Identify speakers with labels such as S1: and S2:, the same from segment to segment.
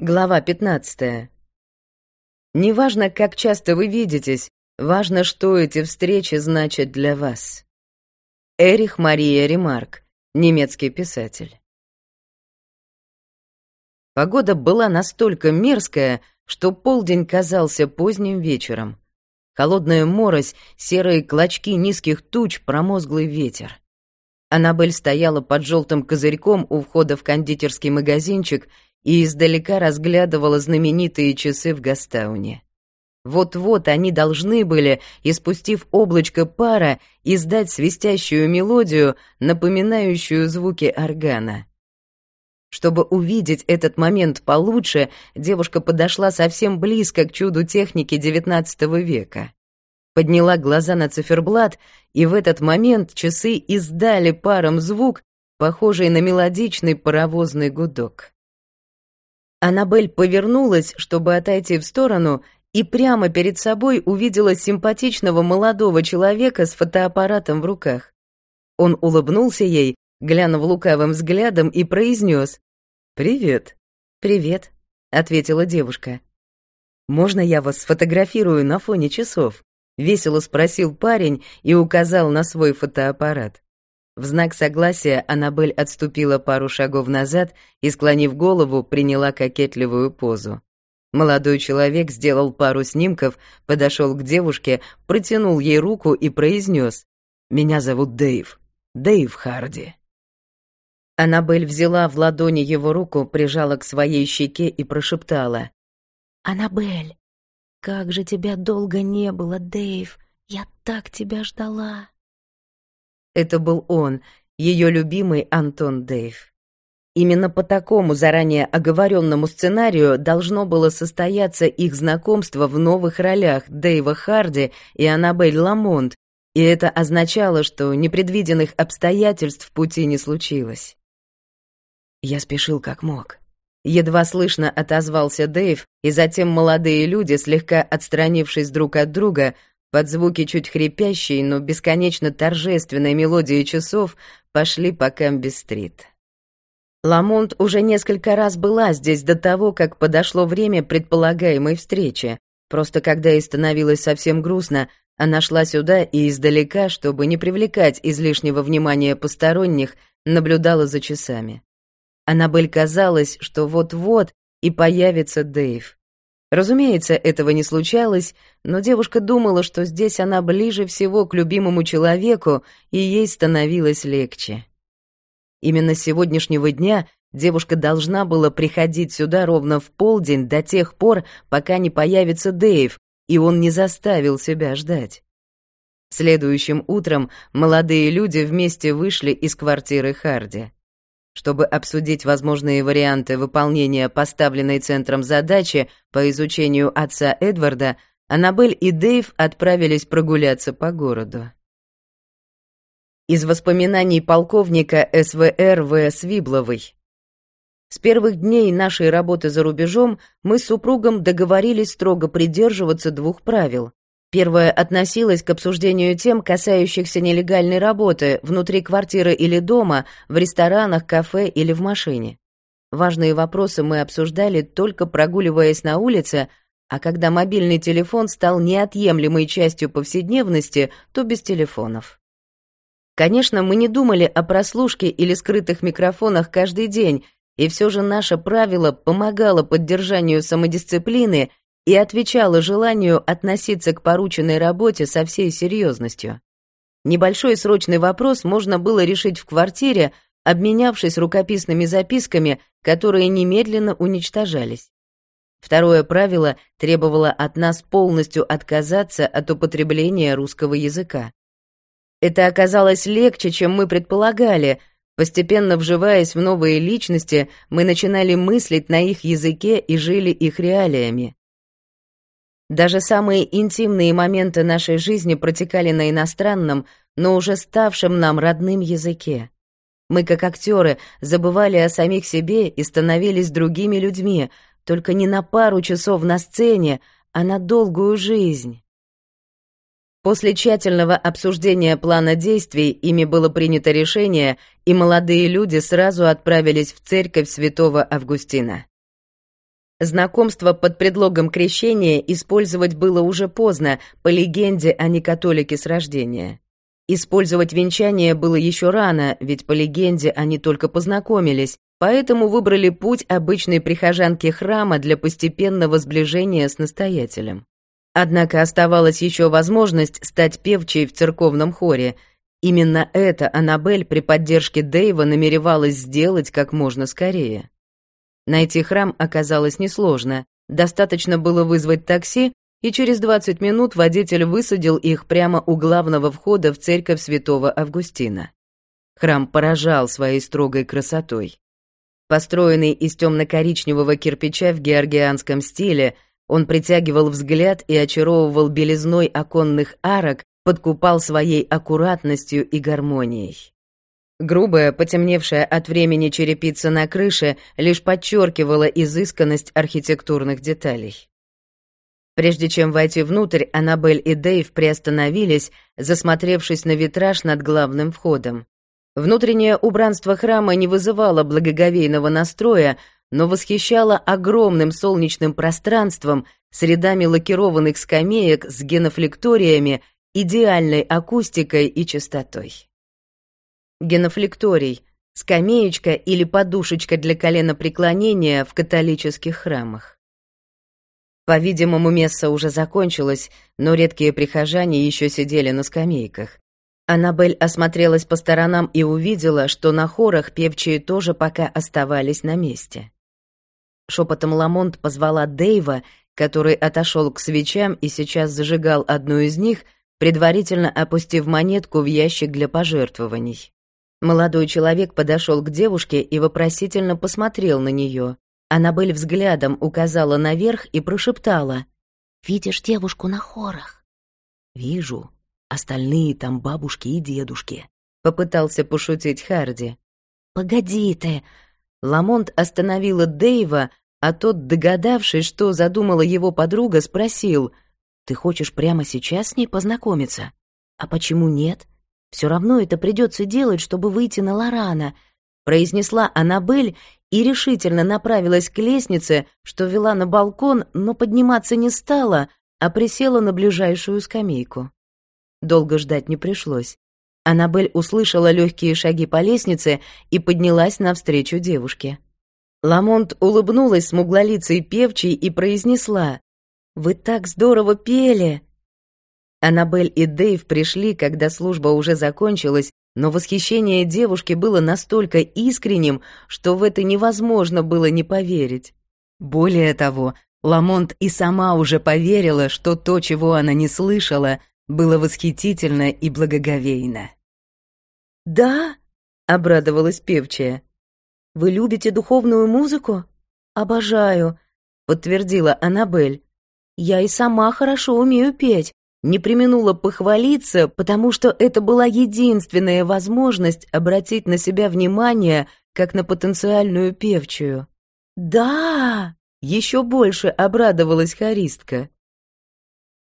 S1: Глава 15. Неважно, как часто вы видитесь, важно, что эти встречи значат для вас. Эрих Мария Ремарк, немецкий писатель. Погода была настолько мерзкая, что полдень казался поздним вечером. Холодная морось, серые клочки низких туч, промозглый ветер. Аннабель стояла под желтым козырьком у входа в кондитерский магазинчик и издалека разглядывала знаменитые часы в Гастауне. Вот-вот они должны были, испустив облачко пара, издать свистящую мелодию, напоминающую звуки органа. Чтобы увидеть этот момент получше, девушка подошла совсем близко к чуду техники XIX века. Подняла глаза на циферблат, и в этот момент часы издали паром звук, похожий на мелодичный паровозный гудок. Аннабель повернулась, чтобы отойти в сторону, и прямо перед собой увидела симпатичного молодого человека с фотоаппаратом в руках. Он улыбнулся ей, глянув лукавым взглядом, и произнес «Привет». «Привет», — ответила девушка. «Можно я вас сфотографирую на фоне часов?» — весело спросил парень и указал на свой фотоаппарат. В знак согласия Аннабель отступила пару шагов назад и, склонив голову, приняла кокетливую позу. Молодой человек сделал пару снимков, подошел к девушке, протянул ей руку и произнес «Меня зовут Дэйв, Дэйв Харди». Аннабель взяла в ладони его руку, прижала к своей щеке и прошептала
S2: «Аннабель, как же тебя долго не было, Дэйв, я так тебя ждала».
S1: Это был он, ее любимый Антон Дейв. Именно по такому заранее оговоренному сценарию должно было состояться их знакомство в новых ролях Дэйва Харди и Аннабель Ламонт, и это означало, что непредвиденных обстоятельств в пути не случилось. Я спешил как мог. Едва слышно отозвался Дэйв, и затем молодые люди, слегка отстранившись друг от друга, под звуки чуть хрипящей, но бесконечно торжественной мелодии часов пошли по Камби-стрит. Ламонт уже несколько раз была здесь до того, как подошло время предполагаемой встречи. Просто когда ей становилось совсем грустно, она шла сюда и издалека, чтобы не привлекать излишнего внимания посторонних, наблюдала за часами. Аннабель казалось, что вот-вот и появится Дэйв. Разумеется, этого не случалось, но девушка думала, что здесь она ближе всего к любимому человеку, и ей становилось легче. Именно с сегодняшнего дня девушка должна была приходить сюда ровно в полдень до тех пор, пока не появится Дэйв, и он не заставил себя ждать. Следующим утром молодые люди вместе вышли из квартиры Харди. Чтобы обсудить возможные варианты выполнения поставленной центром задачи по изучению отца Эдварда, Аннабель и Дэйв отправились прогуляться по городу. Из воспоминаний полковника СВР В. Свибловой. С первых дней нашей работы за рубежом мы с супругом договорились строго придерживаться двух правил. Первое относилось к обсуждению тем, касающихся нелегальной работы внутри квартиры или дома, в ресторанах, кафе или в машине. Важные вопросы мы обсуждали только прогуливаясь на улице, а когда мобильный телефон стал неотъемлемой частью повседневности, то без телефонов. Конечно, мы не думали о прослушке или скрытых микрофонах каждый день, и все же наше правило помогало поддержанию самодисциплины и отвечала желанию относиться к порученной работе со всей серьезностью. Небольшой срочный вопрос можно было решить в квартире, обменявшись рукописными записками, которые немедленно уничтожались. Второе правило требовало от нас полностью отказаться от употребления русского языка. Это оказалось легче, чем мы предполагали. Постепенно вживаясь в новые личности, мы начинали мыслить на их языке и жили их реалиями. Даже самые интимные моменты нашей жизни протекали на иностранном, но уже ставшем нам родным языке. Мы, как актеры, забывали о самих себе и становились другими людьми, только не на пару часов на сцене, а на долгую жизнь. После тщательного обсуждения плана действий ими было принято решение, и молодые люди сразу отправились в церковь святого Августина. Знакомство под предлогом крещения использовать было уже поздно, по легенде они католики с рождения. Использовать венчание было еще рано, ведь по легенде они только познакомились, поэтому выбрали путь обычной прихожанки храма для постепенного сближения с настоятелем. Однако оставалась еще возможность стать певчей в церковном хоре. Именно это Аннабель при поддержке Дэйва намеревалась сделать как можно скорее. Найти храм оказалось несложно. Достаточно было вызвать такси, и через 20 минут водитель высадил их прямо у главного входа в церковь святого Августина. Храм поражал своей строгой красотой. Построенный из темно-коричневого кирпича в георгианском стиле, он притягивал взгляд и очаровывал белизной оконных арок, подкупал своей аккуратностью и гармонией. Грубая, потемневшая от времени черепица на крыше лишь подчеркивала изысканность архитектурных деталей. Прежде чем войти внутрь, Аннабель и Дэйв приостановились, засмотревшись на витраж над главным входом. Внутреннее убранство храма не вызывало благоговейного настроя, но восхищало огромным солнечным пространством с рядами лакированных скамеек с генофлекториями, идеальной акустикой и чистотой. Генофлекторий — скамеечка или подушечка для коленопреклонения в католических храмах. По-видимому, месса уже закончилось, но редкие прихожане еще сидели на скамейках. Аннабель осмотрелась по сторонам и увидела, что на хорах певчие тоже пока оставались на месте. Шепотом Ламонт позвала Дэйва, который отошел к свечам и сейчас зажигал одну из них, предварительно опустив монетку в ящик для пожертвований. Молодой человек подошел к девушке и вопросительно посмотрел на нее. Аннабель взглядом указала наверх и прошептала.
S2: «Видишь девушку на хорах?»
S1: «Вижу. Остальные там бабушки и дедушки», — попытался пошутить Харди.
S2: «Погоди ты!»
S1: Ламонт остановила Дэйва, а тот, догадавшись, что задумала его подруга, спросил. «Ты хочешь прямо сейчас с ней познакомиться? А почему нет? Все равно это придется делать, чтобы выйти на Лорана», произнесла Аннабель и решительно направилась к лестнице, что вела на балкон, но подниматься не стала, а присела на ближайшую скамейку. Долго ждать не пришлось. Аннабель услышала легкие шаги по лестнице и поднялась навстречу девушке. Ламонт улыбнулась смуглолицей певчей и произнесла «Вы так здорово пели!» Аннабель и Дэйв пришли, когда служба уже закончилась, но восхищение девушки было настолько искренним, что в это невозможно было не поверить. Более того, Ламонт и сама уже поверила, что то, чего она не слышала, было восхитительно и благоговейно.
S2: «Да?» — обрадовалась певчая. «Вы любите духовную музыку?» «Обожаю», — подтвердила Аннабель. «Я и сама хорошо умею петь, не применула похвалиться, потому что это была единственная возможность обратить на себя внимание, как на потенциальную певчую. «Да!» — еще больше обрадовалась харистка.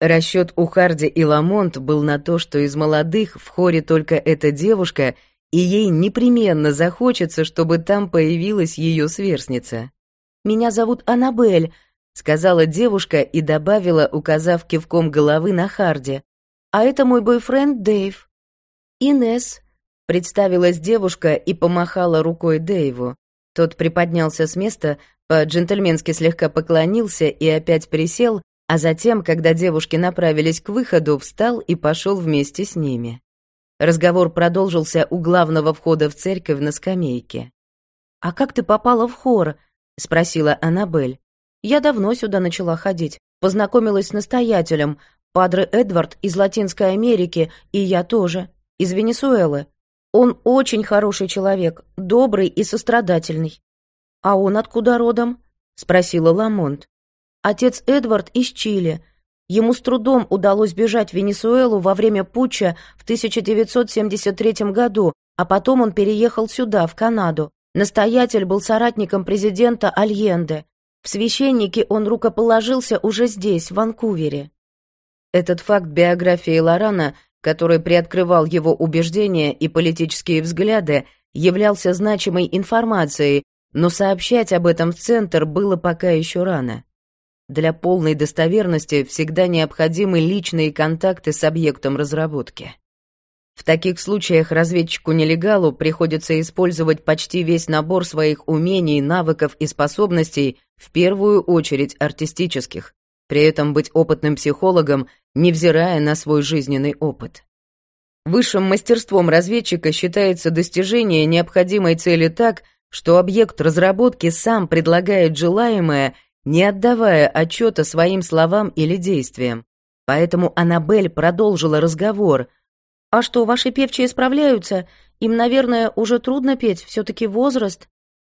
S1: Расчет у Харди и Ламонт был на то, что из молодых в хоре только эта девушка, и ей непременно захочется, чтобы там появилась ее сверстница.
S2: «Меня зовут Аннабель»,
S1: сказала девушка и добавила, указав кивком головы на Харди.
S2: А это мой бойфренд Дэйв. Инес,
S1: представилась девушка и помахала рукой Дэйву. Тот приподнялся с места, по-джентльменски слегка поклонился и опять присел, а затем, когда девушки направились к выходу, встал и пошел вместе с ними. Разговор продолжился у главного входа в церковь на скамейке.
S2: «А как ты попала в хор?» — спросила Аннабель. Я давно сюда начала ходить, познакомилась с настоятелем, Падре Эдвард из Латинской Америки, и я тоже, из Венесуэлы. Он очень хороший человек, добрый и сострадательный. А он откуда родом? спросила Ламонт. Отец Эдвард из Чили. Ему с трудом удалось бежать в Венесуэлу во время путча в 1973 году, а потом он переехал сюда, в Канаду. Настоятель был соратником президента Альенде. В священнике он рукоположился уже здесь, в Ванкувере.
S1: Этот факт биографии Лорана, который приоткрывал его убеждения и политические взгляды, являлся значимой информацией, но сообщать об этом в центр было пока еще рано. Для полной достоверности всегда необходимы личные контакты с объектом разработки. В таких случаях разведчику-нелегалу приходится использовать почти весь набор своих умений, навыков и способностей, в первую очередь артистических, при этом быть опытным психологом, невзирая на свой жизненный опыт. Высшим мастерством разведчика считается достижение необходимой цели так, что объект разработки сам предлагает желаемое, не отдавая отчета своим словам или действиям. Поэтому Аннабель продолжила разговор – «А что, ваши певчие справляются? Им, наверное, уже трудно петь, все-таки возраст».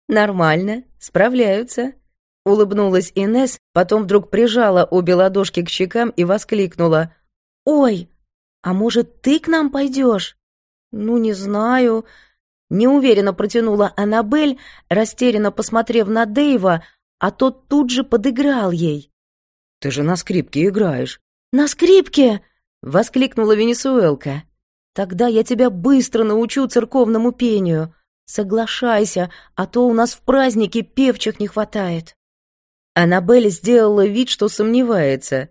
S1: «Нормально, справляются», — улыбнулась Инес, потом вдруг прижала обе ладошки к щекам и воскликнула. «Ой, а может, ты к нам пойдешь?» «Ну, не знаю», — неуверенно протянула Аннабель, растерянно посмотрев на Дэйва, а тот тут же подыграл ей.
S3: «Ты же на скрипке играешь».
S1: «На скрипке!» — воскликнула Венесуэлка. Тогда я тебя быстро научу церковному пению. Соглашайся, а то у нас в празднике певчих не хватает». Аннабель сделала вид, что сомневается.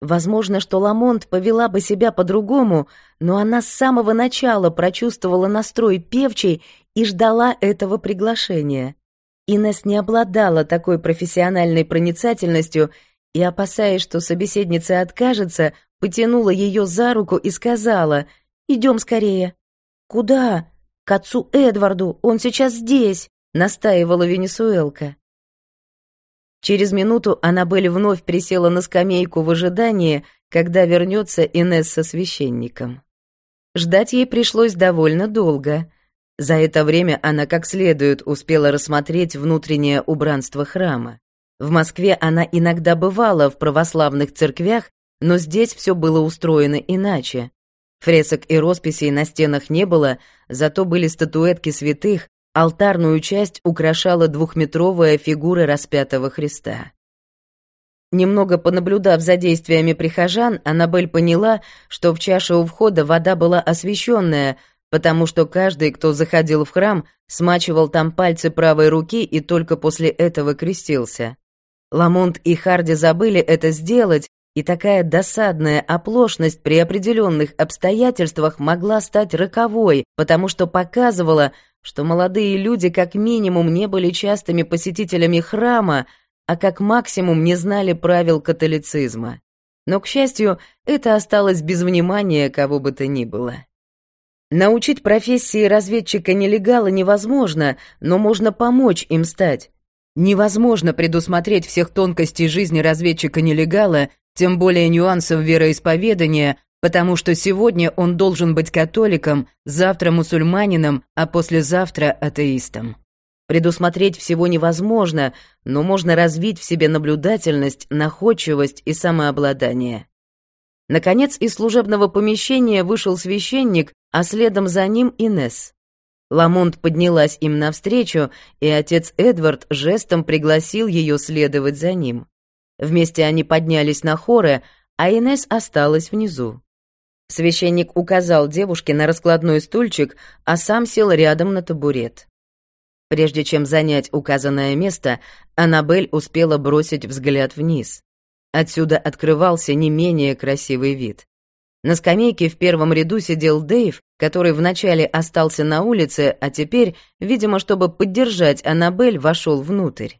S1: Возможно, что Ламонт повела бы себя по-другому, но она с самого начала прочувствовала настрой певчей и ждала этого приглашения. Инес не обладала такой профессиональной проницательностью и, опасаясь, что собеседница откажется, потянула ее за руку и сказала — Идем скорее». «Куда?» «К отцу Эдварду, он сейчас здесь», — настаивала Венесуэлка. Через минуту Аннабель вновь присела на скамейку в ожидании, когда вернется Инесс со священником. Ждать ей пришлось довольно долго. За это время она как следует успела рассмотреть внутреннее убранство храма. В Москве она иногда бывала в православных церквях, но здесь все было устроено иначе. Фресок и росписей на стенах не было, зато были статуэтки святых, алтарную часть украшала двухметровая фигура распятого Христа. Немного понаблюдав за действиями прихожан, Аннабель поняла, что в чаше у входа вода была освященная, потому что каждый, кто заходил в храм, смачивал там пальцы правой руки и только после этого крестился. Ламонт и Харди забыли это сделать, и такая досадная оплошность при определенных обстоятельствах могла стать роковой, потому что показывала, что молодые люди как минимум не были частыми посетителями храма, а как максимум не знали правил католицизма. Но, к счастью, это осталось без внимания кого бы то ни было. Научить профессии разведчика-нелегала невозможно, но можно помочь им стать. Невозможно предусмотреть всех тонкостей жизни разведчика-нелегала, тем более нюансов вероисповедания, потому что сегодня он должен быть католиком, завтра мусульманином, а послезавтра атеистом. Предусмотреть всего невозможно, но можно развить в себе наблюдательность, находчивость и самообладание. Наконец, из служебного помещения вышел священник, а следом за ним Инес. Ламонт поднялась им навстречу, и отец Эдвард жестом пригласил ее следовать за ним. Вместе они поднялись на хоры, а Инес осталась внизу. Священник указал девушке на раскладной стульчик, а сам сел рядом на табурет. Прежде чем занять указанное место, Аннабель успела бросить взгляд вниз. Отсюда открывался не менее красивый вид. На скамейке в первом ряду сидел Дэйв, который вначале остался на улице, а теперь, видимо, чтобы поддержать Аннабель, вошел внутрь.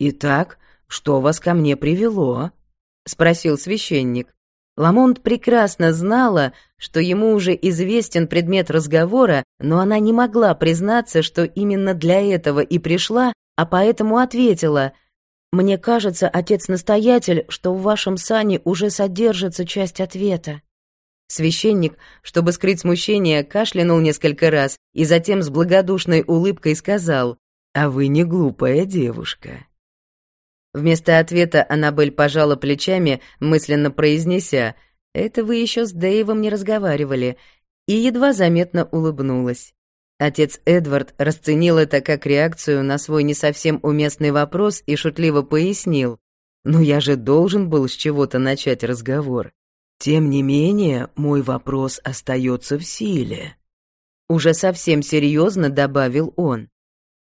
S3: «Итак, что вас ко мне привело?» — спросил священник.
S1: Ламонт прекрасно знала, что ему уже известен предмет разговора, но она не могла признаться, что именно для этого и пришла, а поэтому ответила «Мне кажется, отец-настоятель, что в вашем сане уже содержится часть ответа». Священник, чтобы скрыть смущение, кашлянул несколько раз и затем с благодушной улыбкой сказал
S3: «А вы не глупая девушка».
S1: Вместо ответа Аннабель пожала плечами, мысленно произнеся «Это вы еще с Дэйвом не разговаривали», и едва заметно улыбнулась. Отец Эдвард расценил это как реакцию на свой не совсем уместный вопрос и шутливо пояснил. «Ну я же должен был с чего-то начать разговор.
S3: Тем не менее, мой вопрос остается в силе».
S1: Уже совсем серьезно добавил он.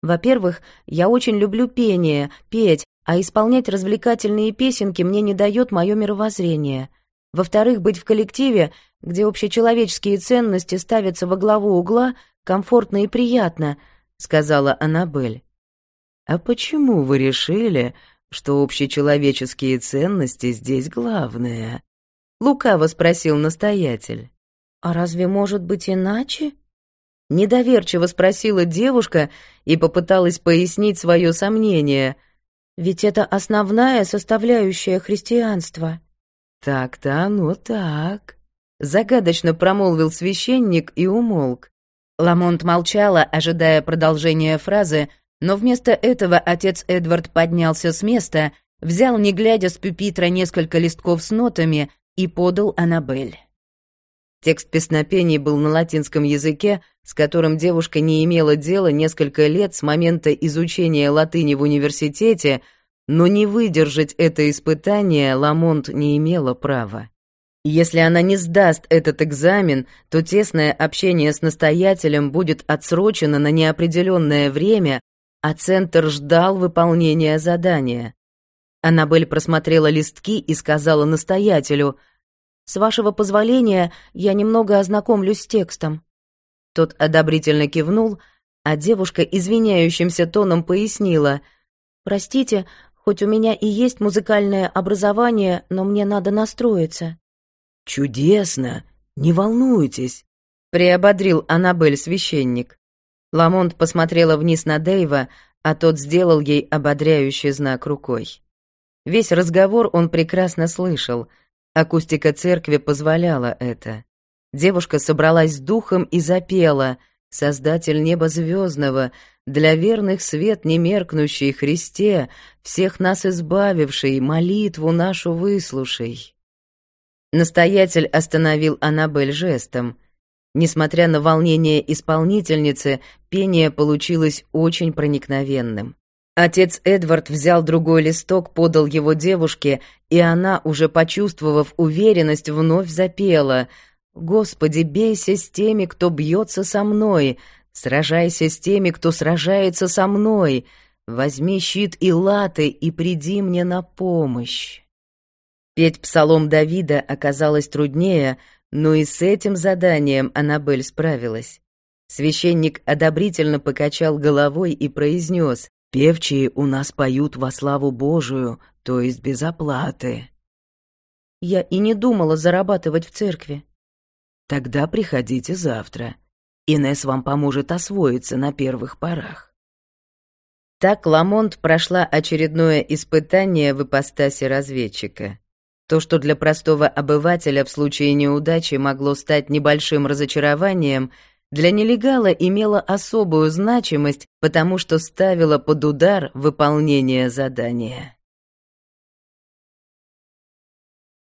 S2: Во-первых, я очень люблю пение, петь, а исполнять развлекательные песенки мне не дает мое мировоззрение. Во-вторых, быть в коллективе, где общечеловеческие ценности ставятся во главу угла, комфортно и приятно, сказала Аннабель.
S3: А почему вы решили, что общечеловеческие ценности здесь главное? Лукаво спросил настоятель.
S2: А разве может быть иначе?
S1: Недоверчиво спросила девушка и попыталась пояснить свое сомнение —
S2: ведь это основная составляющая христианства.
S3: Так-то оно так. Загадочно промолвил священник и умолк.
S1: Ламонт молчала, ожидая продолжения фразы, но вместо этого отец Эдвард поднялся с места, взял, не глядя с пюпитра, несколько листков с нотами и подал Аннабель. Текст песнопений был на латинском языке, с которым девушка не имела дела несколько лет с момента изучения латыни в университете, но не выдержать это испытание Ламонт не имела права. Если она не сдаст этот экзамен, то тесное общение с настоятелем будет отсрочено на неопределенное время, а центр ждал выполнения задания. Аннабель просмотрела листки и сказала настоятелю — с вашего позволения, я немного ознакомлюсь с текстом». Тот одобрительно кивнул, а девушка извиняющимся тоном пояснила. «Простите, хоть у меня и есть музыкальное образование, но мне надо настроиться».
S3: «Чудесно! Не волнуйтесь!» — приободрил Аннабель священник.
S1: Ламонт посмотрела вниз на Дэйва, а тот сделал ей ободряющий знак рукой. Весь разговор он прекрасно слышал — Акустика церкви позволяла это. Девушка собралась с духом и запела «Создатель неба звездного, для верных свет немеркнущий Христе, всех нас избавивший, молитву нашу выслушай». Настоятель остановил Аннабель жестом. Несмотря на волнение исполнительницы, пение получилось очень проникновенным. Отец Эдвард взял другой листок, подал его девушке, и она, уже почувствовав уверенность, вновь запела «Господи, бейся с теми, кто бьется со мной, сражайся с теми, кто сражается со мной, возьми щит и латы и приди мне на помощь». Петь псалом Давида оказалось труднее, но и с этим заданием Аннабель справилась. Священник одобрительно покачал головой и произнес Певчие у нас поют во славу Божию, то есть без оплаты.
S2: Я и не думала зарабатывать в церкви.
S3: Тогда приходите завтра. Инес вам поможет освоиться на первых порах.
S1: Так Ламонт прошла очередное испытание в ипостаси разведчика. То, что для простого обывателя в случае неудачи могло стать небольшим разочарованием — для нелегала имела особую значимость, потому что ставила под удар выполнение задания.